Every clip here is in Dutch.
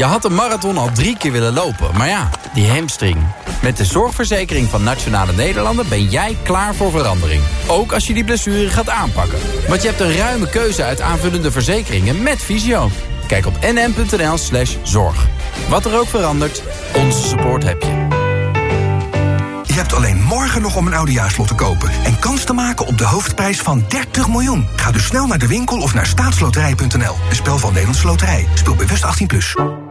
Je had een marathon al drie keer willen lopen, maar ja, die hamstring. Met de zorgverzekering van Nationale Nederlanden ben jij klaar voor verandering. Ook als je die blessure gaat aanpakken. Want je hebt een ruime keuze uit aanvullende verzekeringen met visio. Kijk op nm.nl slash zorg. Wat er ook verandert, onze support heb je. Je hebt alleen morgen nog om een oudejaarslot te kopen... en kans te maken op de hoofdprijs van 30 miljoen. Ga dus snel naar de winkel of naar staatsloterij.nl. Een spel van Nederlandse Loterij. Speel bewust 18+. Plus.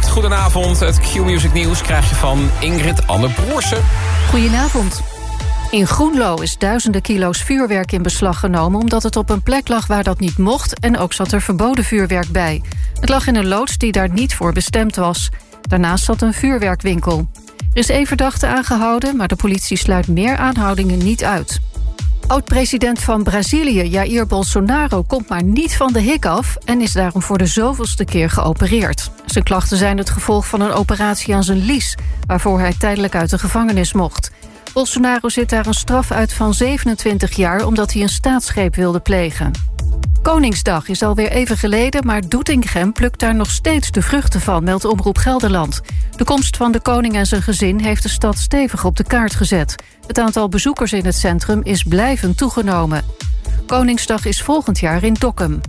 Goedenavond. Het Q-music nieuws krijg je van Ingrid Anne-Broersen. Goedenavond. In Groenlo is duizenden kilo's vuurwerk in beslag genomen... omdat het op een plek lag waar dat niet mocht... en ook zat er verboden vuurwerk bij. Het lag in een loods die daar niet voor bestemd was. Daarnaast zat een vuurwerkwinkel. Er is één verdachte aangehouden... maar de politie sluit meer aanhoudingen niet uit. Oud-president van Brazilië, Jair Bolsonaro... komt maar niet van de hik af en is daarom voor de zoveelste keer geopereerd. Zijn klachten zijn het gevolg van een operatie aan zijn lies... waarvoor hij tijdelijk uit de gevangenis mocht. Bolsonaro zit daar een straf uit van 27 jaar... omdat hij een staatsgreep wilde plegen. Koningsdag is alweer even geleden, maar Doetinchem plukt daar nog steeds de vruchten van, meldt Omroep Gelderland. De komst van de koning en zijn gezin heeft de stad stevig op de kaart gezet. Het aantal bezoekers in het centrum is blijvend toegenomen. Koningsdag is volgend jaar in Dokkum.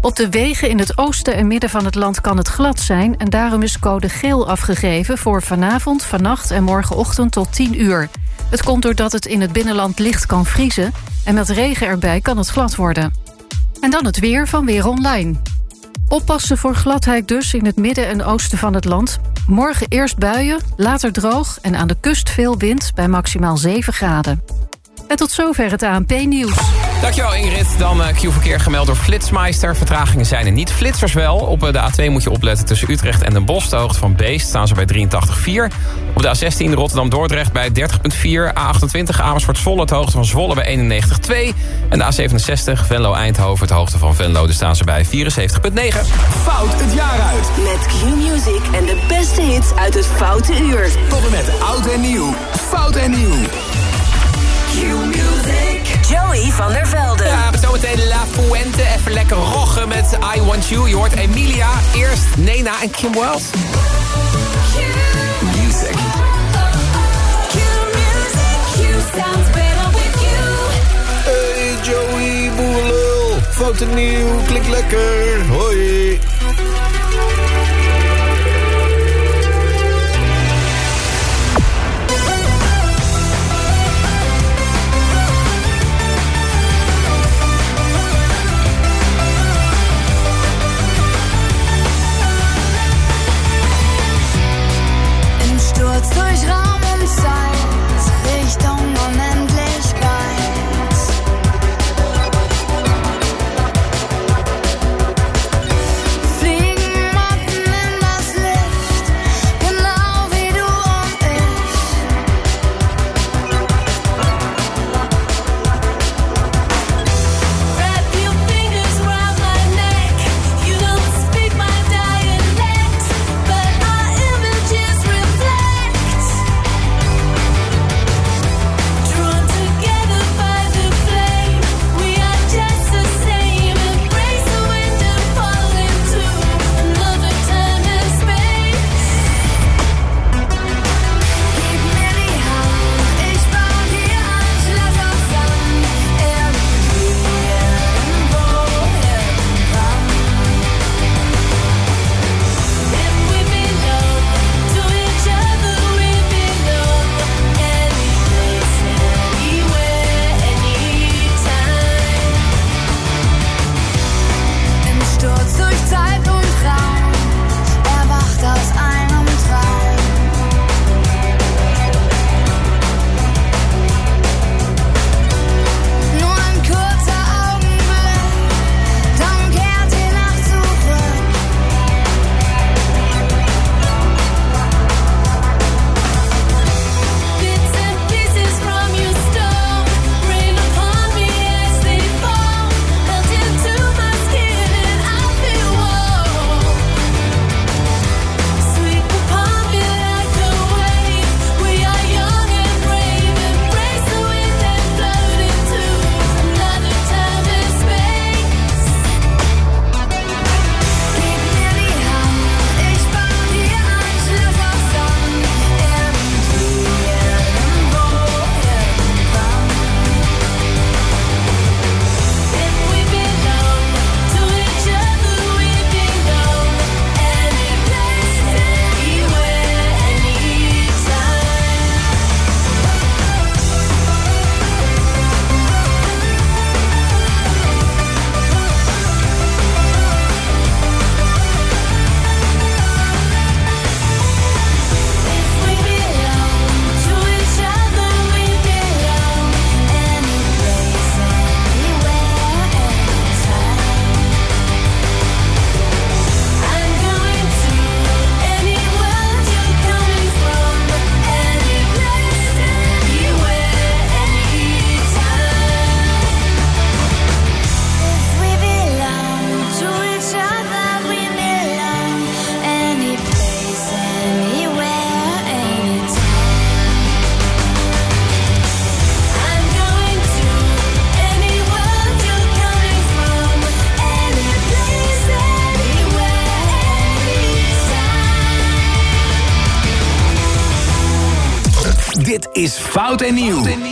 Op de wegen in het oosten en midden van het land kan het glad zijn... en daarom is code geel afgegeven voor vanavond, vannacht en morgenochtend tot 10 uur. Het komt doordat het in het binnenland licht kan vriezen... en met regen erbij kan het glad worden. En dan het weer van Weer Online. Oppassen voor gladheid dus in het midden en oosten van het land. Morgen eerst buien, later droog en aan de kust veel wind... bij maximaal 7 graden. En tot zover het ANP-nieuws. Dankjewel Ingrid. Dan uh, Q-verkeer gemeld door Flitsmeister. Vertragingen zijn er niet. Flitsers wel. Op uh, de A2 moet je opletten tussen Utrecht en Den Bosch. De hoogte van Beest staan ze bij 83,4. Op de A16 Rotterdam-Dordrecht bij 30,4. A28 Amersfoort-Zwolle, het hoogte van Zwolle bij 91,2. En de A67 Venlo-Eindhoven, het hoogte van Venlo. Daar staan ze bij 74,9. Fout het jaar uit. Met Q-Music en de beste hits uit het Foute Uur. Tot en met oud en nieuw. Fout en nieuw. Q-Music. Joey van der Velde. Ja, met zometeen La Fuente. Even lekker roggen met I Want You. Je hoort Emilia, eerst Nena en Kim Wells. Music. Q-music. Q sounds better with you. Hey Joey, boerlul. Fout en nieuw, klik lekker. Hoi. kurz durchraum und Zeit. Fout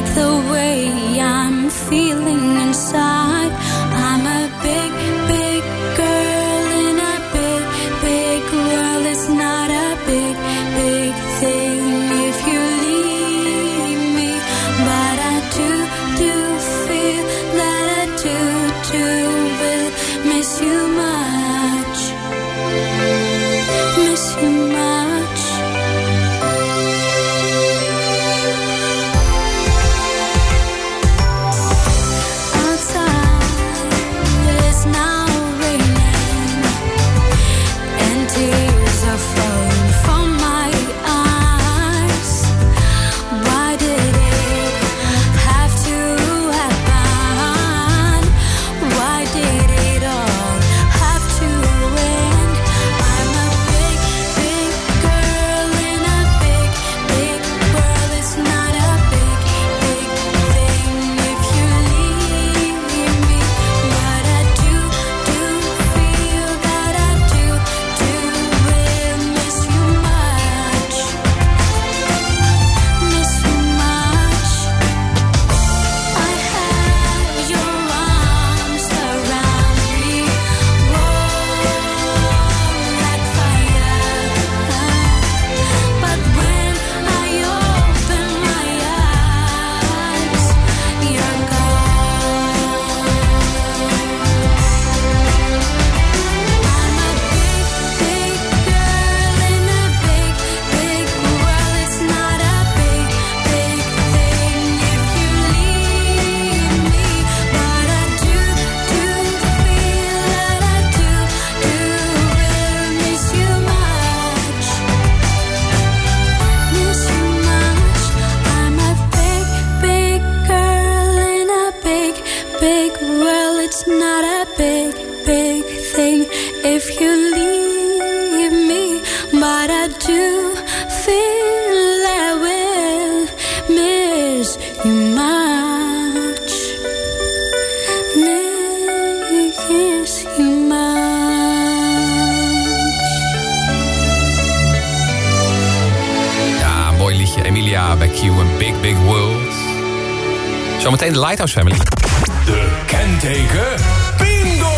Like the way I'm feeling inside. Zometeen de Lighthouse Family. De kenteken bingo.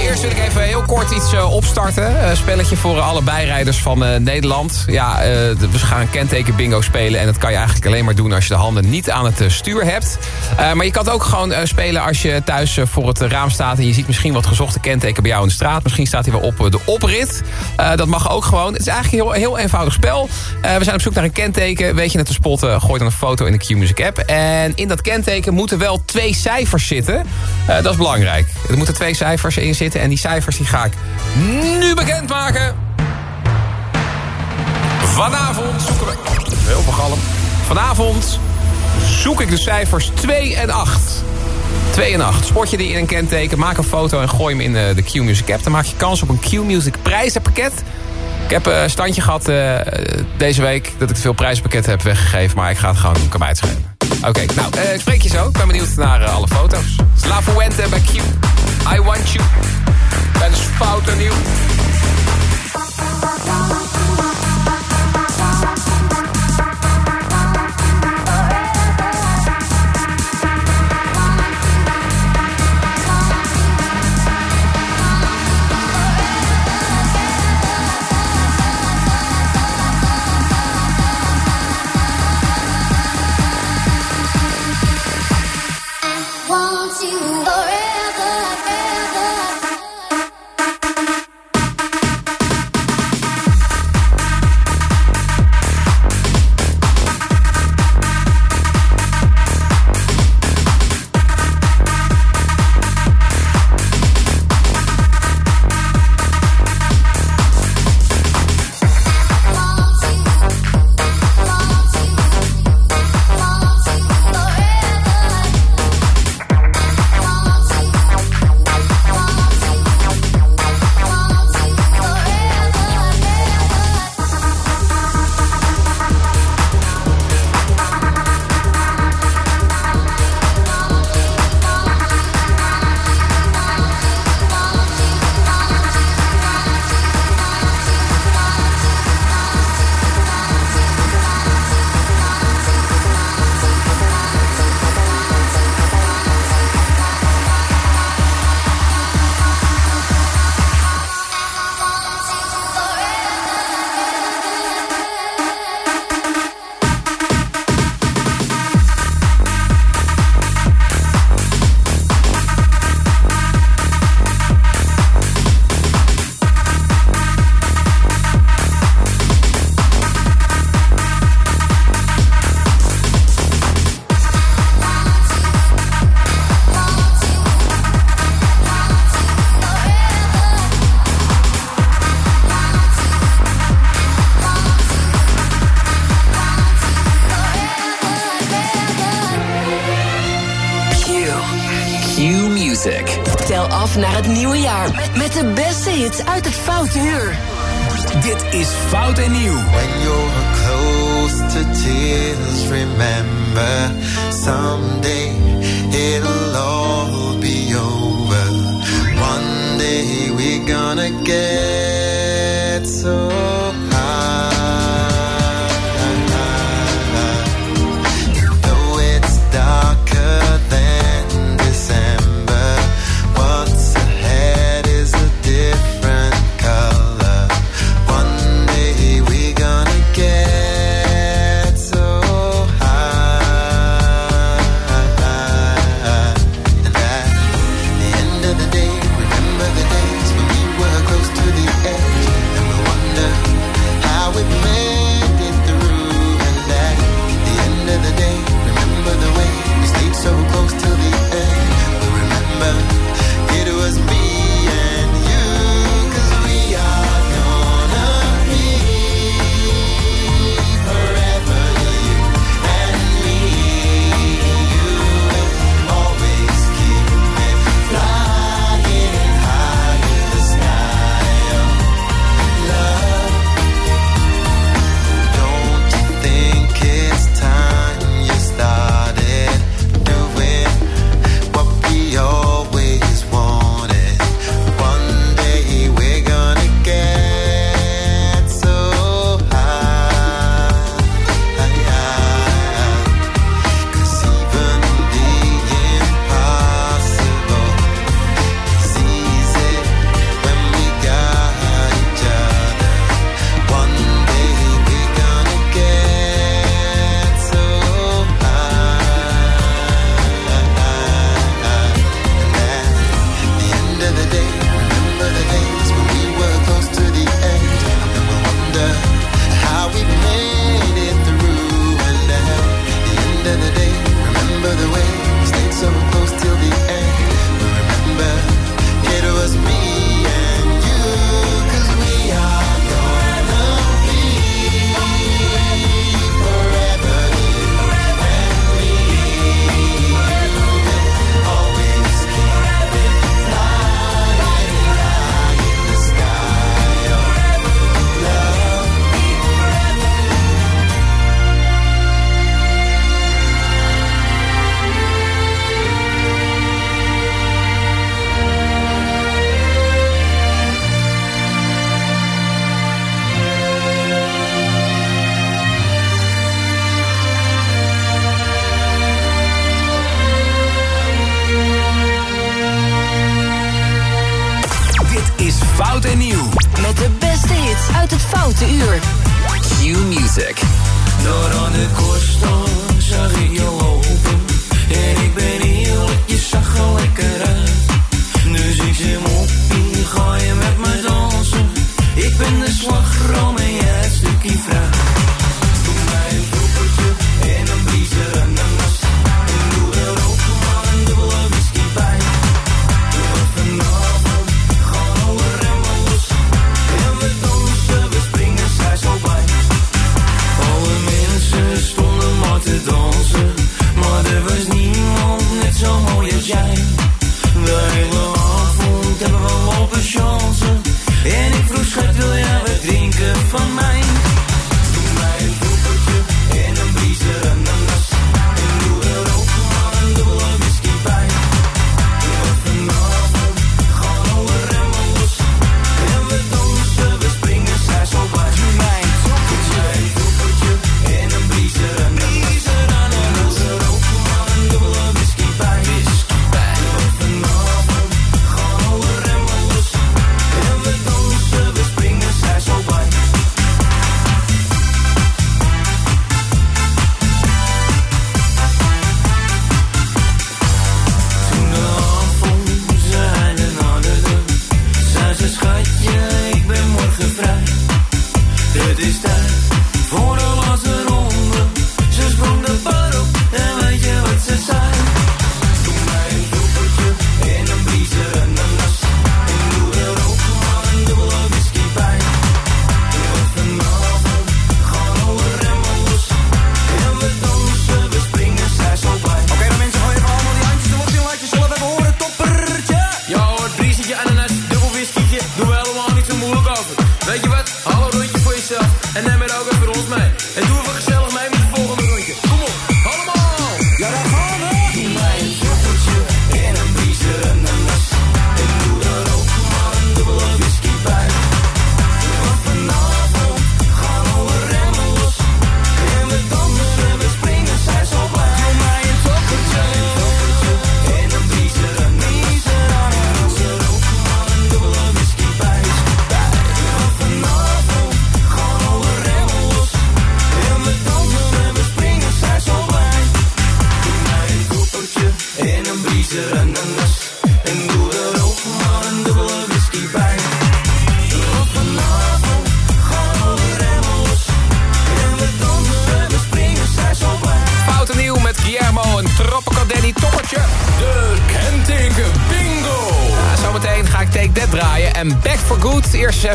Eerst wil ik even heel kort iets eh, opstarten. Een spelletje voor alle bijrijders van eh, Nederland. Ja, eh, we gaan kenteken bingo spelen. En dat kan je eigenlijk alleen maar doen als je de handen niet aan het eh, stuur hebt. Eh, maar je kan het ook gewoon eh, spelen als je thuis eh, voor het raam staat... en je ziet misschien wat gezochte kenteken bij jou in de straat. Misschien staat hij wel op de oprit. Dat mag ook gewoon. Het is eigenlijk een heel, heel eenvoudig spel. We zijn op zoek naar een kenteken. Weet je het te spotten, gooi dan een foto in de Q-Music app. En in dat kenteken moeten wel twee cijfers zitten. Dat is belangrijk. Er moeten twee cijfers in zitten. En die cijfers die ga ik nu bekendmaken. Vanavond zoeken we... Heel begalm. Vanavond zoek ik de cijfers 2 en 8. 2 en 8. Sport je die in een kenteken, maak een foto en gooi hem in eh, de Q-Music app. Dan maak je kans op een Q-Music prijzenpakket. Ik heb eh, een standje gehad eh, deze week dat ik veel prijzenpakketten heb weggegeven. Maar ik ga het gewoon kan schelen. Oké, nou, ik spreek je zo. Ik ben benieuwd naar alle foto's. La Fuente bij Q. I want you. Ben is fout nieuw. af naar het nieuwe jaar. Met, de beste hits uit het Foute Uur. Dit is Fout en Nieuw. When you're close to tears, remember someday it'll all be over. One day we're gonna get so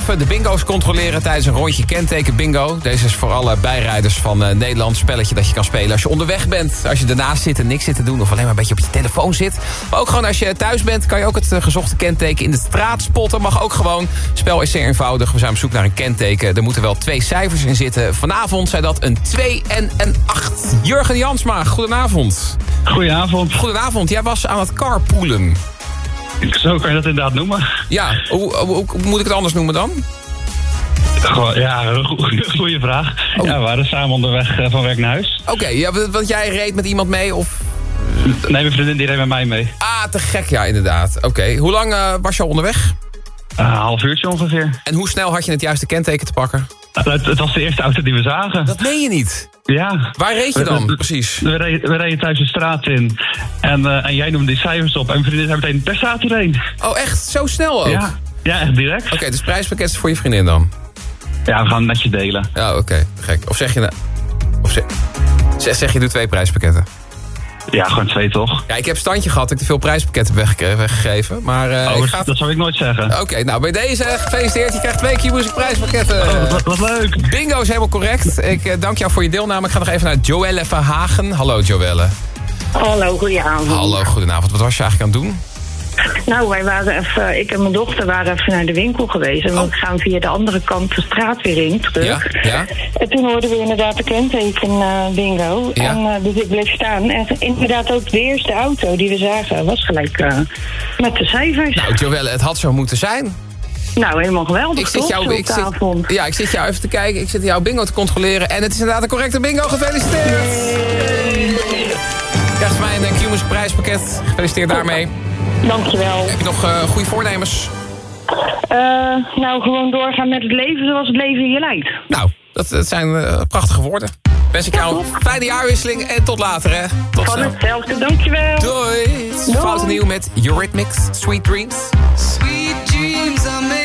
even de bingo's controleren tijdens een rondje kenteken bingo. Deze is voor alle bijrijders van eh, Nederland. Spelletje dat je kan spelen als je onderweg bent. Als je ernaast zit en niks zit te doen. Of alleen maar een beetje op je telefoon zit. Maar ook gewoon als je thuis bent kan je ook het eh, gezochte kenteken in de straat spotten. Mag ook gewoon. Spel is zeer eenvoudig. We zijn op zoek naar een kenteken. Er moeten wel twee cijfers in zitten. Vanavond zijn dat een 2 en een 8. Jurgen Jansma, goedenavond. Goedenavond. Goedenavond. Jij was aan het carpoolen. Zo kan je dat inderdaad noemen. Ja, hoe, hoe- hoe moet ik het anders noemen dan? Goh, ja, een goe- goeie vraag. Ja, we waren samen onderweg eh, van werk naar huis. Oké, ja, want jij reed met iemand mee of... Nee, mijn vriendin die reed met mij mee. Ah, te gek, ja, inderdaad. Oké, hoe lang eh, was je al onderweg? Een half uurtje ongeveer. En hoe snel had je het juiste kenteken te pakken? Nou, Het, het was de eerste auto die we zagen. Dat meen je niet. Ja. Waar reed je dan, We- precies? We reden, we reden thuis de straat in. En, eh, en jij noemde die cijfers op. En mijn vriendin zei meteen, daar staat er een. Oh, echt? Zo snel ook? Ja, ja echt direct. Oké, dus prijspakket is voor je vriendin dan? Ja, we gaan het met je delen. Ja, oké. Gek. Of zeg je... nou- Of zeg, zeg, zeg je doe twee prijspakketten? Ja, gewoon twee toch? Ja, ik heb standje gehad dat ik te veel prijspakketten weggegeven. Maar eh, oh, ik ga... dat zou ik nooit zeggen. Oké, nou bij deze gefeliciteerd. Je krijgt twee Q-Music prijspakketten. Oh, wat, wat leuk. Bingo is helemaal correct. Ik eh, dank jou voor je deelname. Ik ga nog even naar Joelle Verhagen. Hallo Joelle. Hallo, goedenavond. Hallo, goedenavond. Wat was je eigenlijk aan het doen? Nou, wij waren even, ik en mijn dochter waren even naar de winkel geweest. En we gaan via de andere kant de straat weer in, terug. Oh. Ja, ja. En toen hoorden we inderdaad de kenteken eh, bingo. Ja. En eh, dus ik bleef staan. En inderdaad ook de eerste auto die we zagen was gelijk eh, met de cijfers. Nou, Joelle, het had zo moeten zijn. Nou, helemaal geweldig, Ik zit jou, ik op de avond. zit, ja, ik zit jou even te kijken. Ik zit jouw bingo te controleren. En het is inderdaad een correcte bingo. Gefeliciteerd! Je krijgt mij een Q-Music prijspakket. Gefeliciteerd daarmee. Dankjewel. Heb je nog eh, goede voornemens? Eh, nou, gewoon doorgaan met het leven zoals het leven je leidt. Nou, dat, dat zijn eh, prachtige woorden. Wens ik jou een fijne jaarwisseling en tot later, hè. Tot Van snel. hetzelfde, dankjewel. Doei! Is Fout nieuw met Eurythmics, Sweet Dreams. Sweet dreams are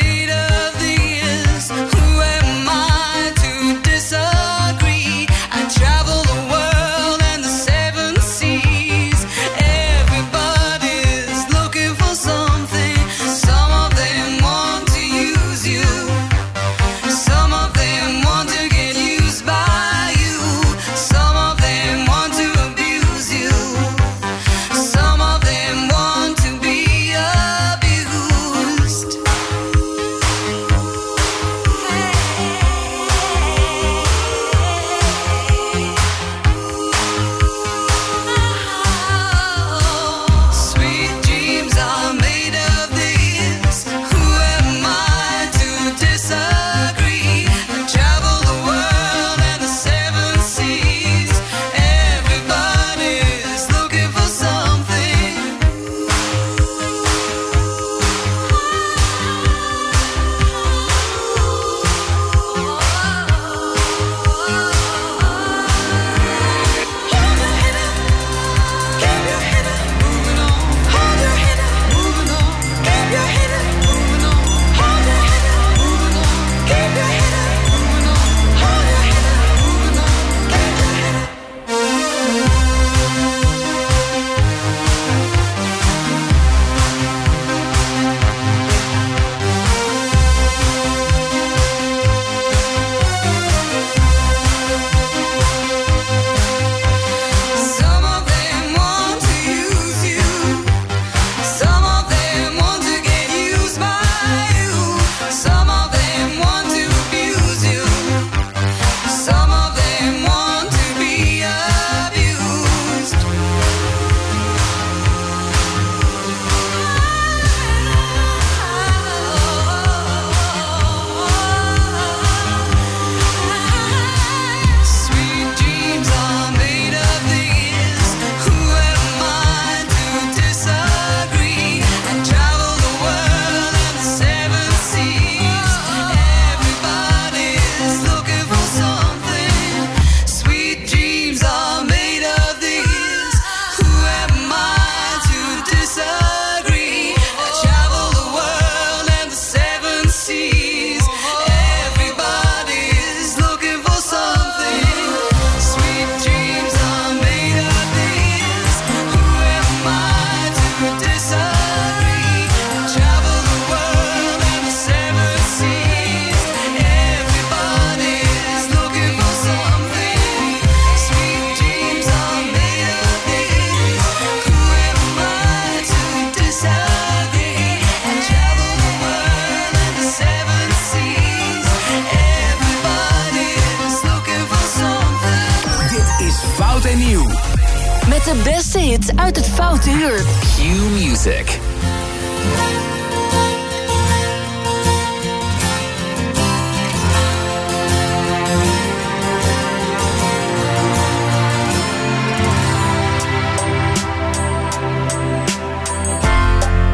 Uur. Q Music.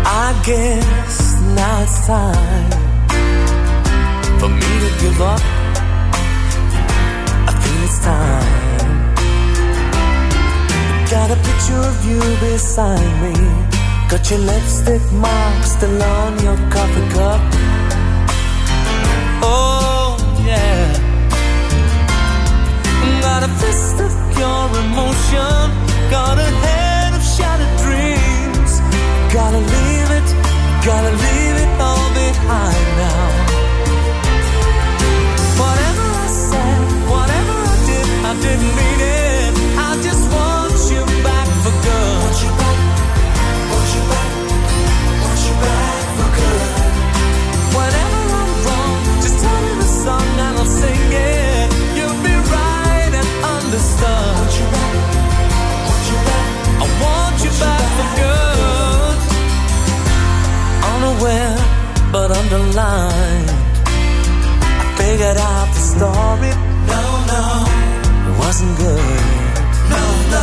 I guess now it's time for me to give up. A picture of you beside me. Got your lipstick mark still on your coffee cup. Oh, yeah. Got a fist of pure emotion. Got a head of shattered dreams. Gotta leave it, gotta leave it all behind now. Whatever I said, whatever I did, I didn't mean it. You'll be right and understood. Want you back, want you back, I want you back for good unaware but underlined. I figured out the story. No, no, it wasn't good. No, no,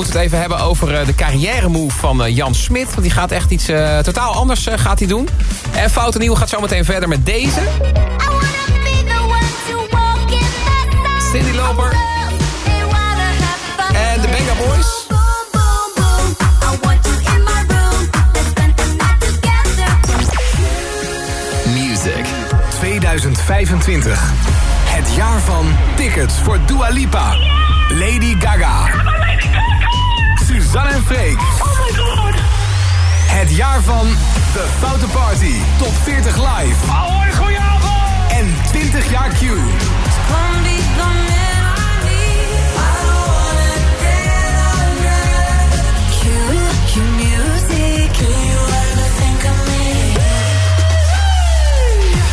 moeten het even hebben over eh, de carrière move van eh, Jan Smit. Want die gaat echt iets eh, totaal anders gaat hij doen. En Fout en Nieuw gaat zometeen verder met deze. Cindy Loper. En de Benga Boys. Music. 2025. Het jaar van tickets voor Dua Lipa. Lady Gaga. Suzanne en Freek. Het jaar van The Foute Party. Top 40 live. Hoi, goedenavond! En 20 jaar Q.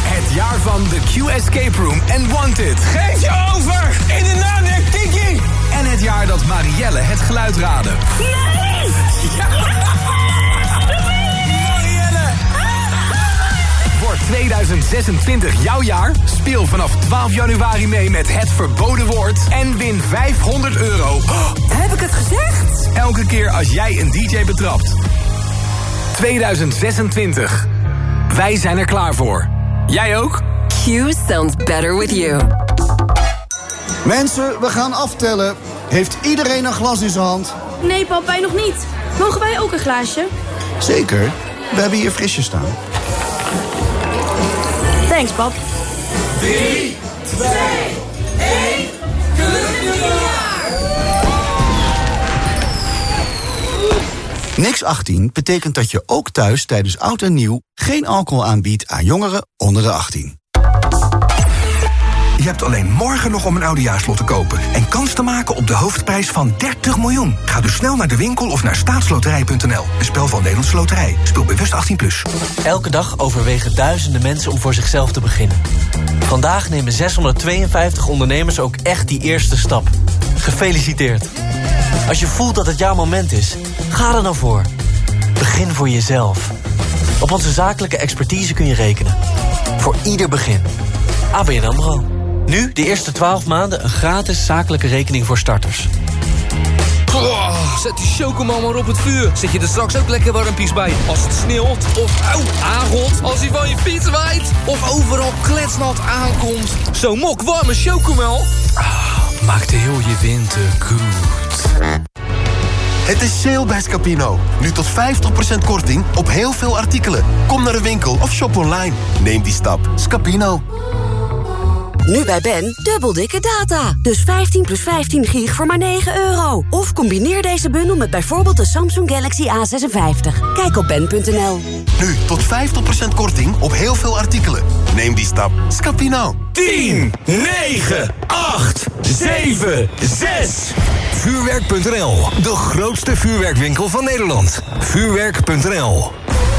Het jaar van de Q Escape Room en Wanted. Geef je over! In de naam der Kiki! het jaar dat Marielle het geluid raadde. Nee! Marielle! Wordt 2026 jouw jaar? Speel vanaf 12 januari mee met Het Verboden Woord en win 500 euro. Heb ik het gezegd? Elke keer als jij een DJ betrapt. 2026. Wij zijn er klaar voor. Jij ook? Q sounds better with you. Mensen, we gaan aftellen. Heeft iedereen een glas in zijn hand? Nee, pap, wij nog niet. Mogen wij ook een glaasje? Zeker. We hebben hier frisjes staan. Thanks, pap. 3, 2, 1. Gelukkig! Niks 18 betekent dat je ook thuis tijdens oud en nieuw... geen alcohol aanbiedt aan jongeren onder de 18. Hebt alleen morgen nog om een oudejaarslot te kopen... en kans te maken op de hoofdprijs van 30 miljoen. Ga dus snel naar de winkel of naar staatsloterij.nl. Een spel van Nederlandse Loterij. Speel bewust 18+. Plus. Elke dag overwegen duizenden mensen om voor zichzelf te beginnen. Vandaag nemen 652 ondernemers ook echt die eerste stap. Gefeliciteerd. Als je voelt dat het jouw moment is, ga er dan voor. Begin voor jezelf. Op onze zakelijke expertise kun je rekenen. Voor ieder begin. ABN AMRO. Nu de eerste 12 maanden een gratis zakelijke rekening voor starters. Oh, zet die chocomel maar op het vuur. Zet je er straks ook lekker warmpies bij. Als het sneeuwt of auw, aangot. Als hij van je fiets waait. Of overal kletsnat aankomt. Zo'n mok warme chocomel. Ah, maakt heel je winter goed. Het is sale bij Scapino. Nu tot 50% korting op heel veel artikelen. Kom naar de winkel of shop online. Neem die stap. Scapino. Nu bij Ben, dubbel dikke data. Dus 15 plus 15 gig voor maar 9 euro. Of combineer deze bundel met bijvoorbeeld de Samsung Galaxy A56. Kijk op ben.nl. Nu tot 50% korting op heel veel artikelen. Neem die stap. Scapino. 10, 9, 8, 7, 6. Vuurwerk.nl, de grootste vuurwerkwinkel van Nederland. Vuurwerk.nl.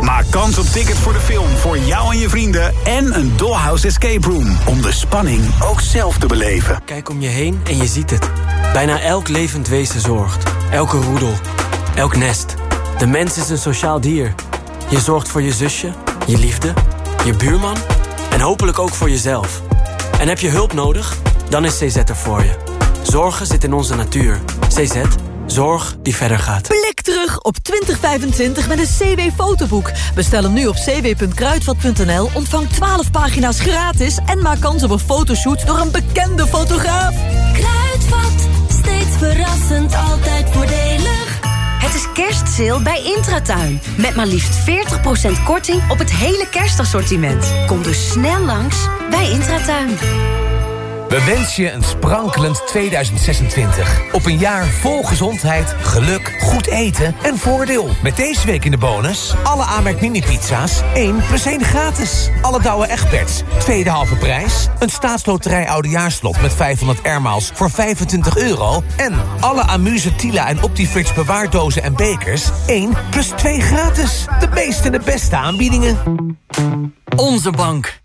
Maak kans op tickets voor de film voor jou en je vrienden en een Dollhouse Escape Room om de spanning ook zelf te beleven. Kijk om je heen en je ziet het. Bijna elk levend wezen zorgt. Elke roedel. Elk nest. De mens is een sociaal dier. Je zorgt voor je zusje, je liefde, je buurman en hopelijk ook voor jezelf. En heb je hulp nodig? Dan is CZ er voor je. Zorgen zit in onze natuur. CZ, zorg die verder gaat. Blik terug op 2025 met een CW-fotoboek. Bestel hem nu op cw.kruidvat.nl, ontvang 12 pagina's gratis... en maak kans op een fotoshoot door een bekende fotograaf. Kruidvat, steeds verrassend, altijd voordelig. Het is kerstsale bij Intratuin. Met maar liefst 40% korting op het hele kerstassortiment. Kom dus snel langs bij Intratuin. We wensen je een sprankelend 2026. Op een jaar vol gezondheid, geluk, goed eten en voordeel. Met deze week in de bonus... alle Amerk mini-pizza's 1 plus 1 gratis. Alle Douwe Egberts, tweede halve prijs. Een staatsloterij oudejaarslot met 500 airmiles voor 25 euro. En alle Amuse, Tila en Optifrits bewaardozen en bekers... 1 plus 2 gratis. De meeste en de beste aanbiedingen. Onze bank.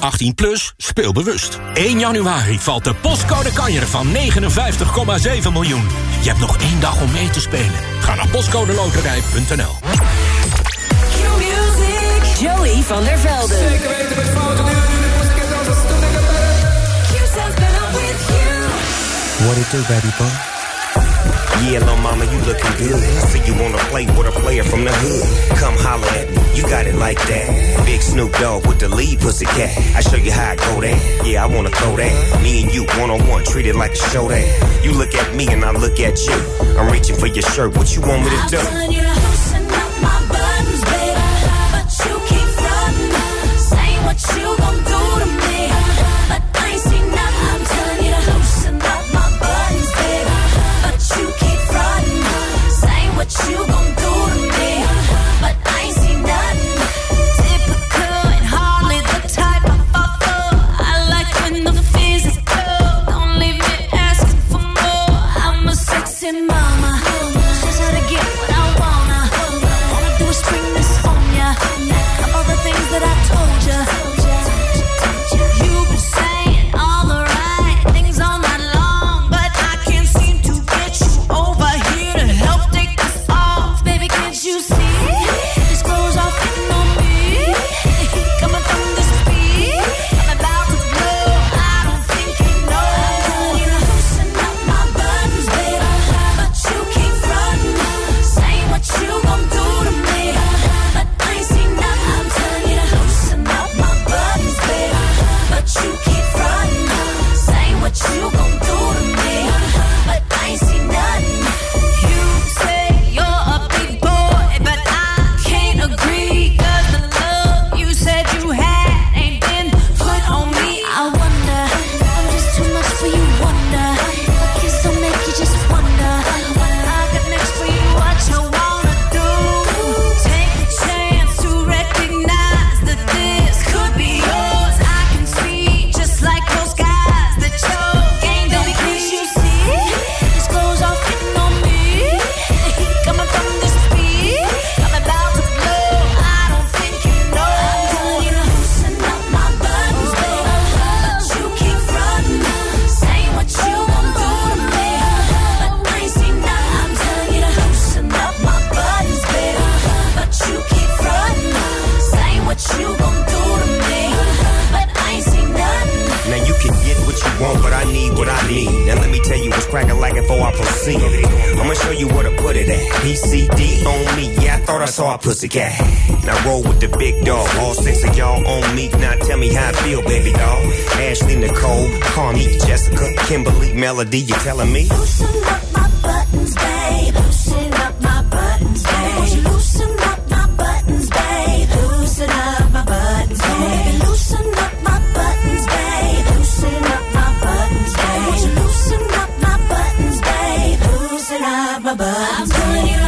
18 plus, speel bewust. 1 januari valt de postcode kanjer van 59,7 miljoen. Je hebt nog één dag om mee te spelen. Ga naar postcodeloterij.nl Joey van der Velde. Zeker weten met fouten nu. What it do, baby boy? Yeah, little mama, you looking good. See you wanna play with a player from the hood. Come holler at me, you got it like that. Big Snoop Dogg with the lead pussy cat. I show you how I go that. Yeah, I wanna throw that. Me and you one on one, treat it like a show that. You look at me and I look at you. I'm reaching for your shirt. What you want me to do? the. Now roll with the big dog. All six of y'all on me. Now tell me how I feel, baby doll. Ashley, Nicole, Connie, Jessica, Kimberly, Melody, you telling me? Loosen up my buttons, babe. Loosen up my buttons, babe. You loosen up my buttons, babe? Loosen up my buttons, you loosen up my buttons, babe? Loosen up my buttons. I'm telling you.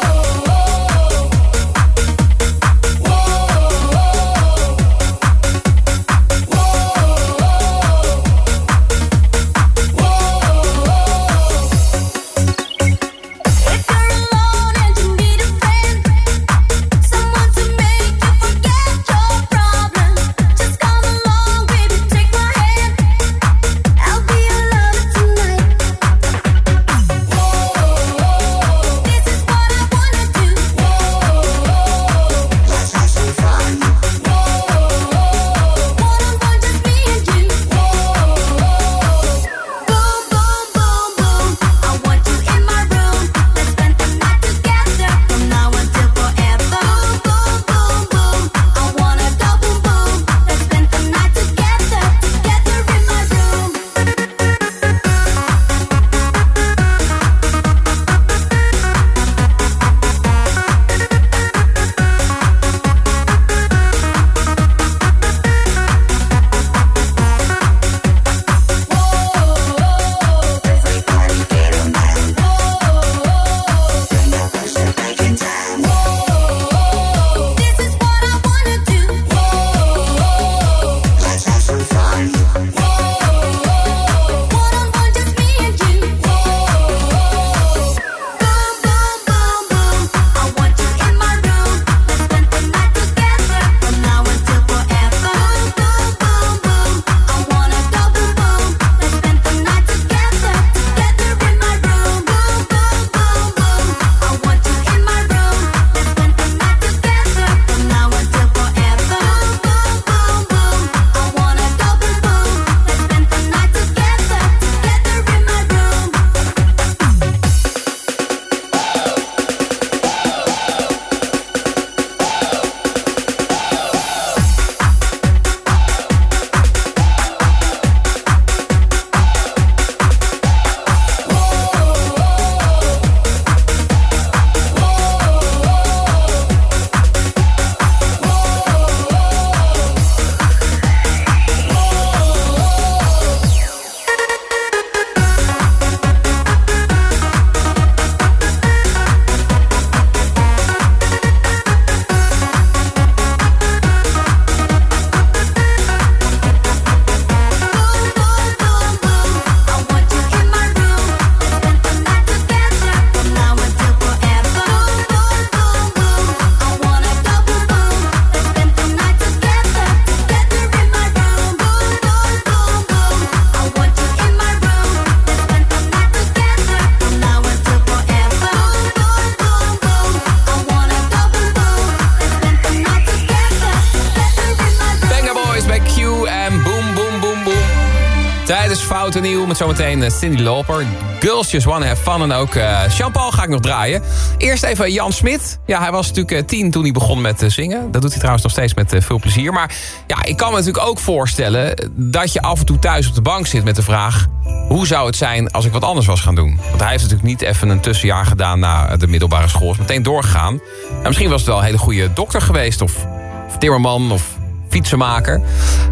Zometeen eh, Cindy Lauper. Girls Just Wanna Have Fun en ook uh, Jean-Paul ga ik nog draaien. Eerst even Jan Smit. Ja, hij was natuurlijk uh, tien toen hij begon met zingen. Dat doet hij trouwens nog steeds met veel plezier. Maar ja, ik kan me natuurlijk ook voorstellen... dat je af en toe thuis op de bank zit met de vraag... hoe zou het zijn als ik wat anders was gaan doen? Want hij heeft natuurlijk niet even een tussenjaar gedaan... na de middelbare school. Is meteen doorgegaan. En misschien was het wel een hele goede dokter geweest... of, of timmerman of fietsenmaker.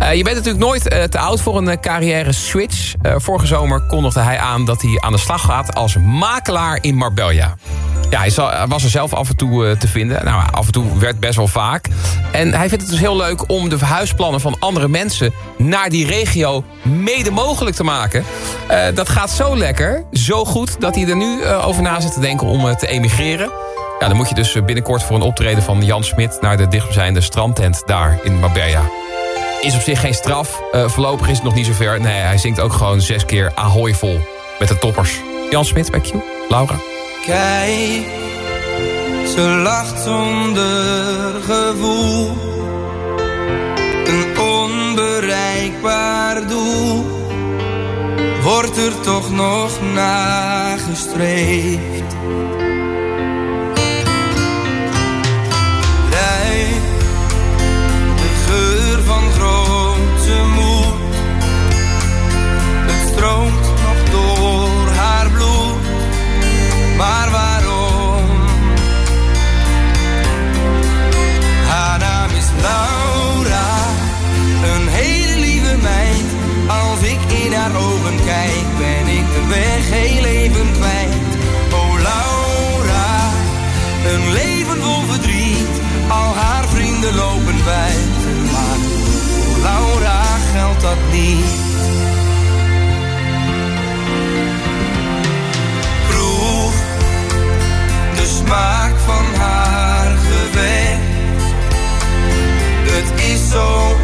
Uh, je bent natuurlijk nooit uh, te oud voor een uh, carrière switch. vorige zomer kondigde hij aan dat hij aan de slag gaat als makelaar in Marbella. Ja, hij, was er zelf af en toe te vinden. Nou, af en toe werd best wel vaak. En hij vindt het dus heel leuk om de verhuisplannen van andere mensen... naar die regio mede mogelijk te maken. dat gaat zo lekker, zo goed... dat hij er nu over na zit te denken om te emigreren. Ja, dan moet je dus binnenkort voor een optreden van Jan Smit... naar de dichtstbijzijnde strandtent daar in Marbella. Is op zich geen straf. Uh, voorlopig is het nog niet zover. Nee, hij zingt ook gewoon zes keer Ahoy vol met de toppers. Jan Smit bij Q. Laura. Kijk, ze lacht zonder gevoel. Een onbereikbaar doel. Wordt er toch nog nagestreefd. Maar waarom? Het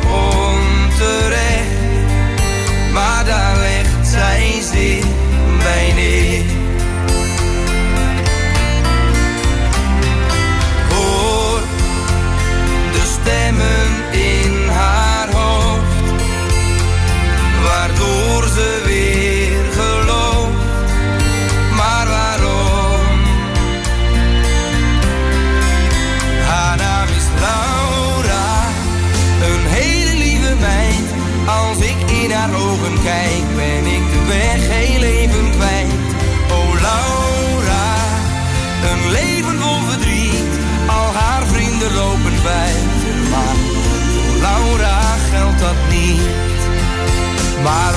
Maar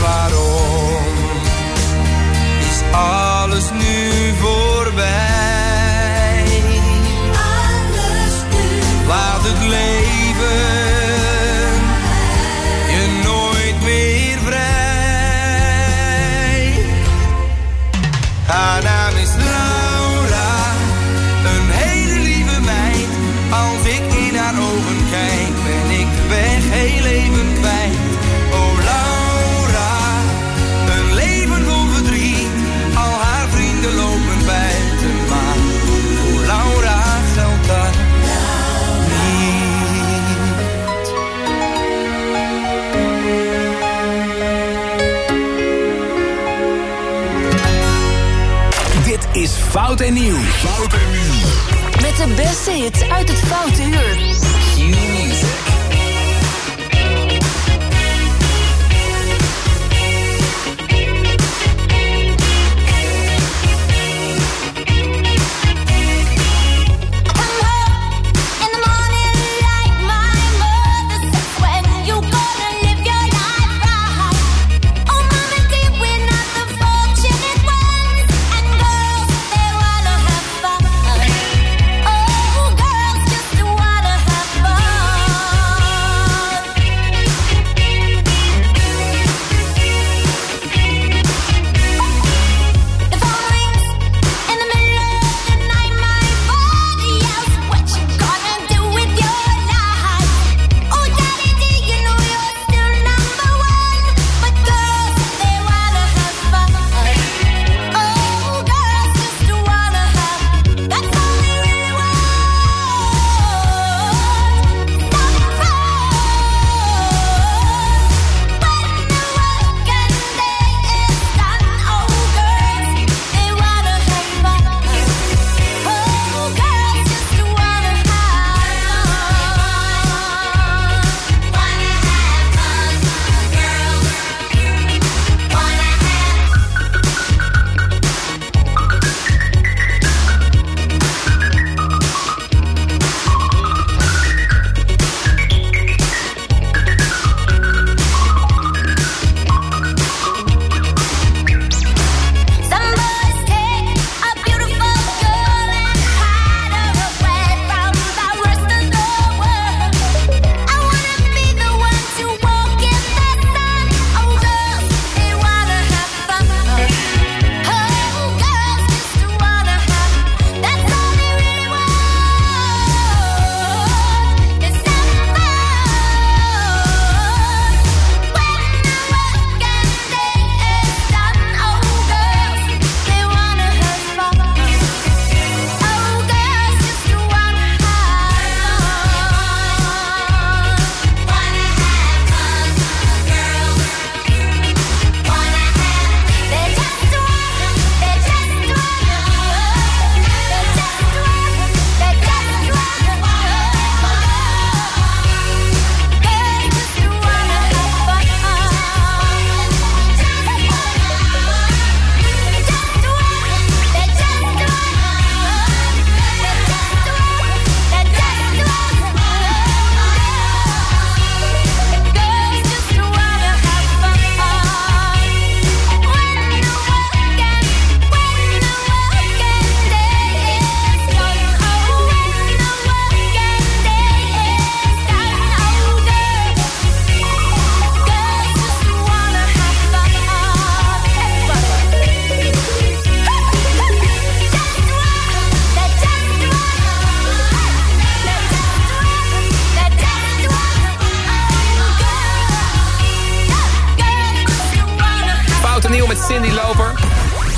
met Cindy Loper.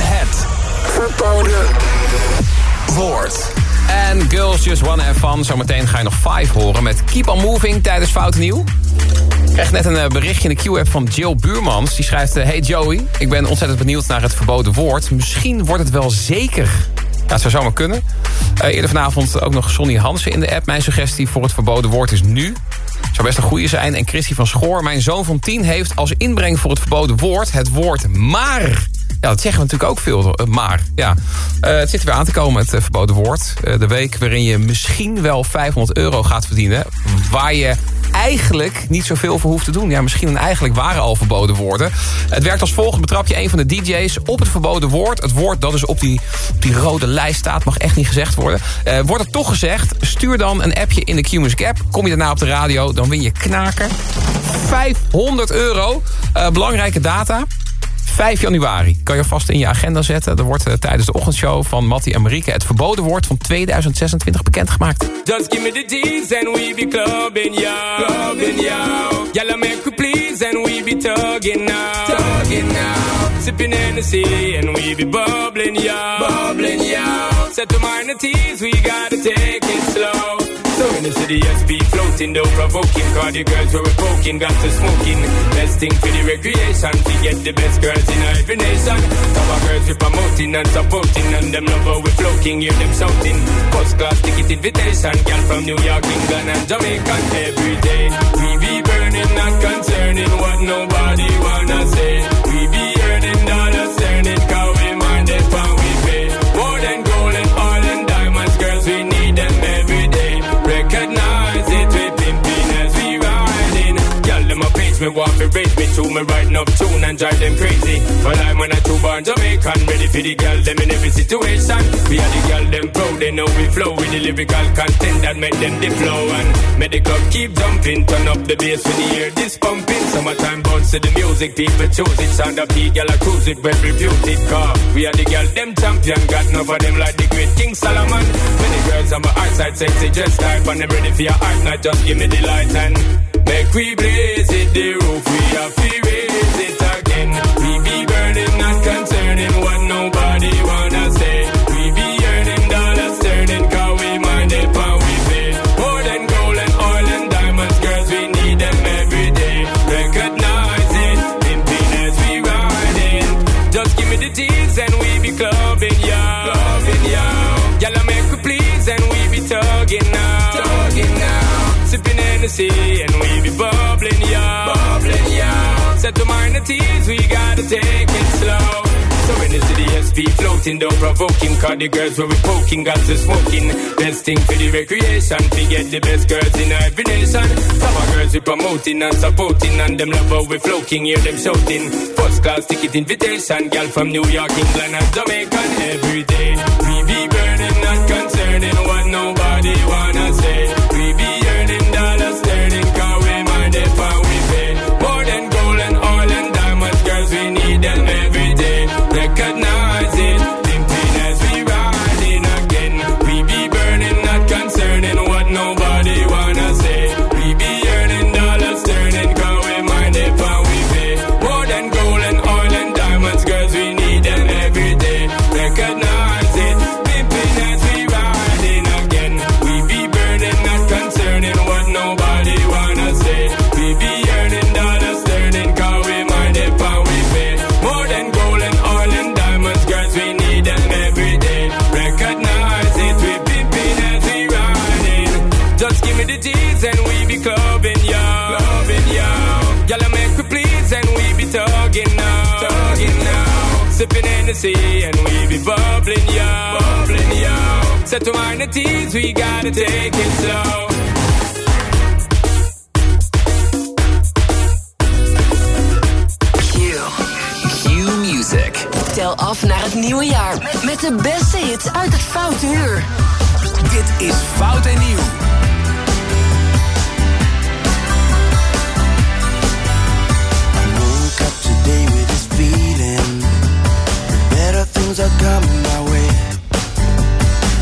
Het verboden woord. En Girls Just Wanna Have Fun. Zometeen ga je nog 5 horen met Keep On Moving tijdens Fout Nieuw. Ik kreeg net een eh, berichtje in de Q-app van Jill Buurmans. Die schrijft, eh, hey Joey, ik ben ontzettend benieuwd naar het verboden woord. Misschien wordt het wel zeker. Ja, het zou zomaar kunnen. Eh, eerder vanavond ook nog Sonny Hansen in de app. Mijn suggestie voor het verboden woord is nu. Zou best een goede zijn. En Christy van Schoor, mijn zoon van 10, heeft als inbreng voor het verboden woord... het woord maar. Ja, dat zeggen we natuurlijk ook veel, eh, maar. Ja. Eh, het zit er weer aan te komen, het eh, verboden woord. De week waarin je misschien wel 500 euro gaat verdienen... waar je eigenlijk niet zoveel voor hoeft te doen. Ja, misschien en eigenlijk waren al verboden woorden. Het werkt als volgt. Betrap je een van de DJ's op het verboden woord. Het woord dat dus op die, die rode lijst staat, mag echt niet gezegd worden. Eh, wordt het toch gezegd, stuur dan een appje in de Q-Music app. Kom je daarna op de radio, dan win je knaker. 500 euro. Eh, belangrijke data. 5 januari. Kan je vast in je agenda zetten. Er wordt eh, tijdens de ochtendshow van Mattie en Marieke... het verboden woord van 2026 bekendgemaakt. Just give me the G's and we be clubbing, yo. Clubbing, yo. Y'all make please and we be tugging now. Tugging now. Sipping Hennessy and we be bubbling, yo. Bubbling, yo. Set to minor teas, we gotta take it slow. In the city, SP floating, though provoking. Cause the girls were poking, got to smoking. Best thing for the recreation, to get the best girls in every nation. Our girls we promoting and supporting, and them love we floating, hear them shouting. First class ticket invitation, girl from New York, England, and Jamaica every day. We be burning, not concerning what nobody wanna say. We be me want to raise me to me writing up tune and drive them crazy. But I'm when I two born Jamaican, ready for the girl them in every situation. We are the girl them proud, they know we flow with the lyrical content that make them the flow and make the club keep jumping. Turn up the bass when you hear this pumping. Summertime bounce to the music, people choose it. Sound of the girl I cruise it, well reputed car. We are the girl them champion, got enough of them like the great King Solomon. Many girls on my outside sexy dress type, and them ready for your art, not just give me the light and make we blaze it. The roof we are to Hennessy and we be bubbling, yo. Bubbling, yo. Set to mind the teas, we gotta take it slow. So when in the city, SP floating, don't provoking. Cause the girls where we poking, got to smoking. Best thing for the recreation, we get the best girls in every nation. Some girls we promoting and supporting, and them love how we floating, hear them shouting. First class ticket invitation, girl from New York, England, and Jamaica every day. We be burning, not Sipping Hennessy and we be bubbling, yo. Bubbling, yo. Set to mind the teas, we gotta take it slow. Q. Q Music. Tel af naar het nieuwe jaar met, met de beste hits uit het Foute Uur. Dit is Fout en Nieuw. are coming my way.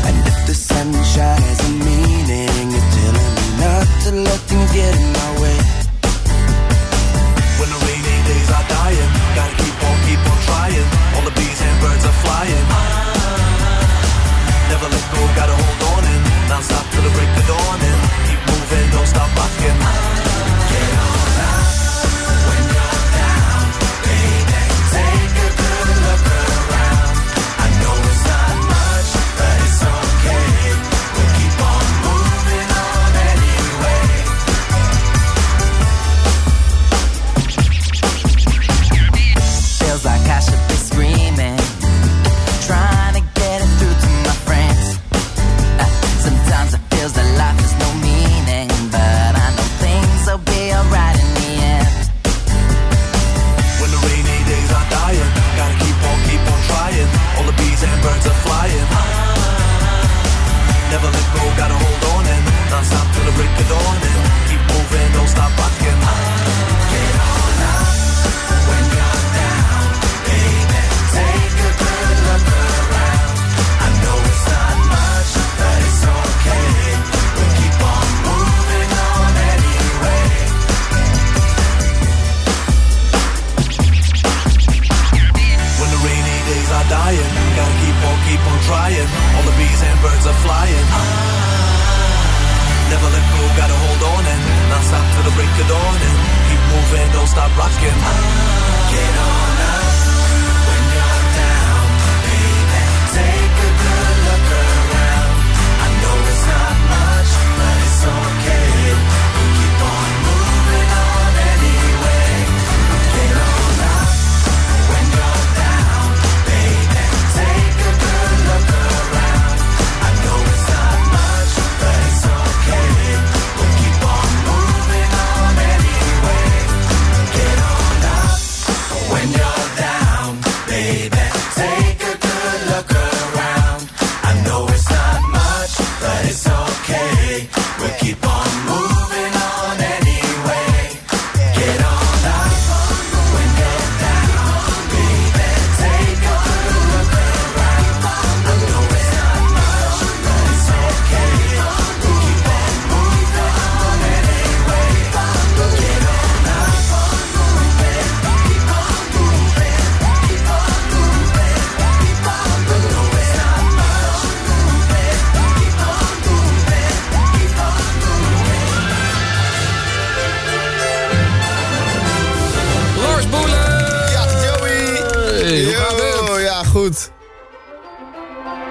And if the sunshine has a meaning, you're telling me not to let things get in my way. When the rainy days are dying, gotta keep on, keep on trying. All the bees and birds are flying. Never let go, gotta hold on in. Non-stop till the break of dawn and keep moving, don't stop rocking.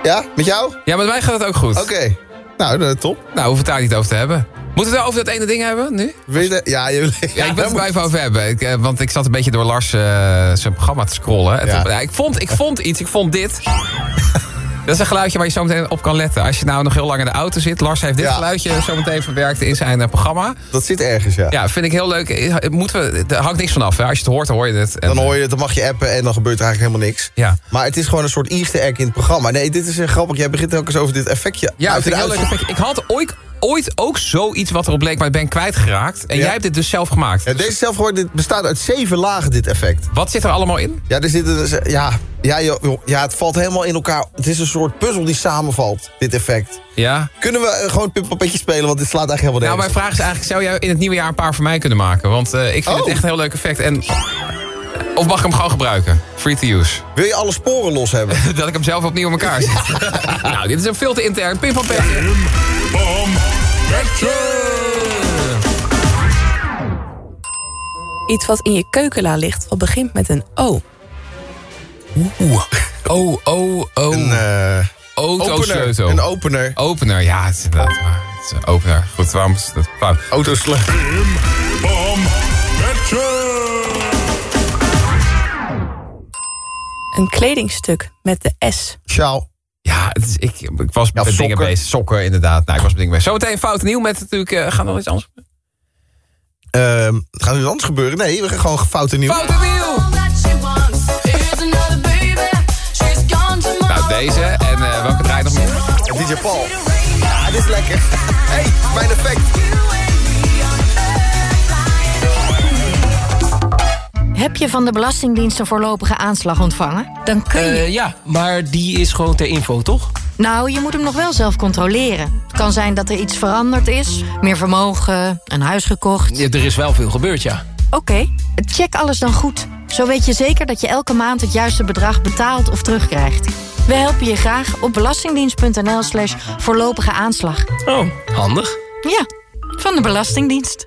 Ja, met jou? Ja, met mij gaat het ook goed. Oké. Nou, eh, top. Nou, hoeven het daar niet over te hebben. Moeten we het over dat ene ding hebben nu? Wil je de- ja, je, Ja, ik wil het er even over hebben. Ik, eh, want ik zat een beetje door Lars eh, zijn programma te scrollen. Ja. toen- ik, vond, ik vond iets, ik vond dit. Dat is een geluidje waar je zo meteen op kan letten. Als je nou nog heel lang in de auto zit. Lars heeft dit Ja. geluidje zo meteen verwerkt in zijn eh, programma. Dat zit ergens, ja. Ja, vind ik heel leuk. Eh, Moeten we, er hangt niks vanaf. Als je het hoort, dan hoor je het. En, Dan hoor je het, dan mag je appen en dan gebeurt er eigenlijk helemaal niks. Ja. Maar het is gewoon een soort easter egg in het programma. Nee, dit is grappig. Jij begint ook eens over dit effectje. Ja, uit vind ik heel leuk. uitzending. effect. Ik had ooit, ooit ook zoiets wat erop bleek, maar ik ben kwijtgeraakt. En Ja. jij hebt dit dus zelf gemaakt. Ja, deze zelf dit bestaat uit zeven lagen, dit effect. Wat zit er allemaal in? Ja, er zitten dus, ja, ja, joh, joh, ja, het valt helemaal in elkaar. Het is een soort puzzel die samenvalt, dit effect. Ja. Kunnen we eh, gewoon pippelpetje spelen, want dit slaat eigenlijk helemaal Nou, nergens. mijn vraag is eigenlijk, zou jij in het nieuwe jaar een paar voor mij kunnen maken? Want eh, ik vind Oh. het echt een heel leuk effect. En, of mag ik hem gewoon gebruiken? Free to use. Wil je alle sporen los hebben? dat ik hem zelf opnieuw in elkaar zet. nou, dit is een veel te intern. Pim van Petje. Iets wat in je keukenla ligt, wat begint met een O. Oeh. Oh, oh, oh. Een eh, Autosleutel. opener. Een opener. Opener, ja, het is inderdaad waar. Het is een opener. Goed, waarom is dat fout? Autosleutel. Een kledingstuk met de S. Sjaal. Ja, het is, ik, ik was met dingen bezig. Sokken, inderdaad. Nou, ik was met dingen bezig. Zometeen fout en nieuw met natuurlijk... eh gaan we nog iets anders? Ehm, gaat er iets anders gebeuren? Nee, we gaan gewoon fout en nieuw. Fout en nieuw! Deze. En eh, welke draai je nog meer? DJ Paul. Ja, dit is lekker. hey, mijn effect. Heb je van de Belastingdienst een voorlopige aanslag ontvangen? Dan kun je... Eh, ja, maar die is gewoon ter info, toch? Nou, je moet hem nog wel zelf controleren. Het kan zijn dat er iets veranderd is. Meer vermogen, een huis gekocht. Ja, er is wel veel gebeurd, ja. Oké, check alles dan goed. Zo weet je zeker dat je elke maand het juiste bedrag betaalt of terugkrijgt. We helpen je graag op belastingdienst.nl slash voorlopige aanslag. Oh, handig. Ja, van de Belastingdienst.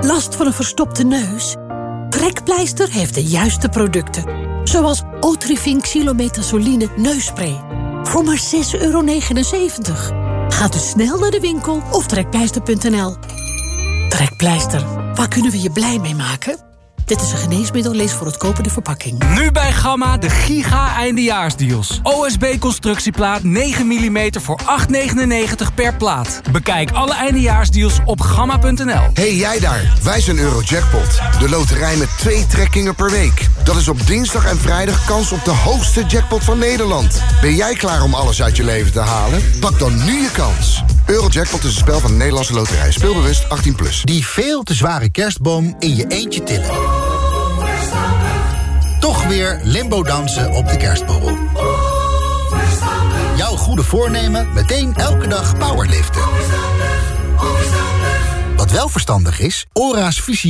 Last van een verstopte neus? Trekpleister heeft de juiste producten. Zoals Otrivin Xylometazoline neusspray. Voor maar 6,79 euro. Ga dus snel naar de winkel of trekpleister.nl. Trekpleister, waar kunnen we je blij mee maken? Dit is een geneesmiddel, lees voor het kopen de verpakking. Nu bij Gamma de giga eindejaarsdeals. OSB constructieplaat 9 mm voor 8,99 per plaat. Bekijk alle eindejaarsdeals op gamma.nl. Hey jij daar, wij zijn Eurojackpot. De loterij met twee trekkingen per week. Dat is op dinsdag en vrijdag kans op de hoogste jackpot van Nederland. Ben jij klaar om alles uit je leven te halen? Pak dan nu je kans. Eurojackpot is een spel van de Nederlandse loterij. Speelbewust 18+. Plus. Die veel te zware kerstboom in je eentje tillen. Toch weer limbo dansen op de kerstborrel. Jouw goede voornemen meteen elke dag powerliften. Wat wel verstandig is, ORA's visie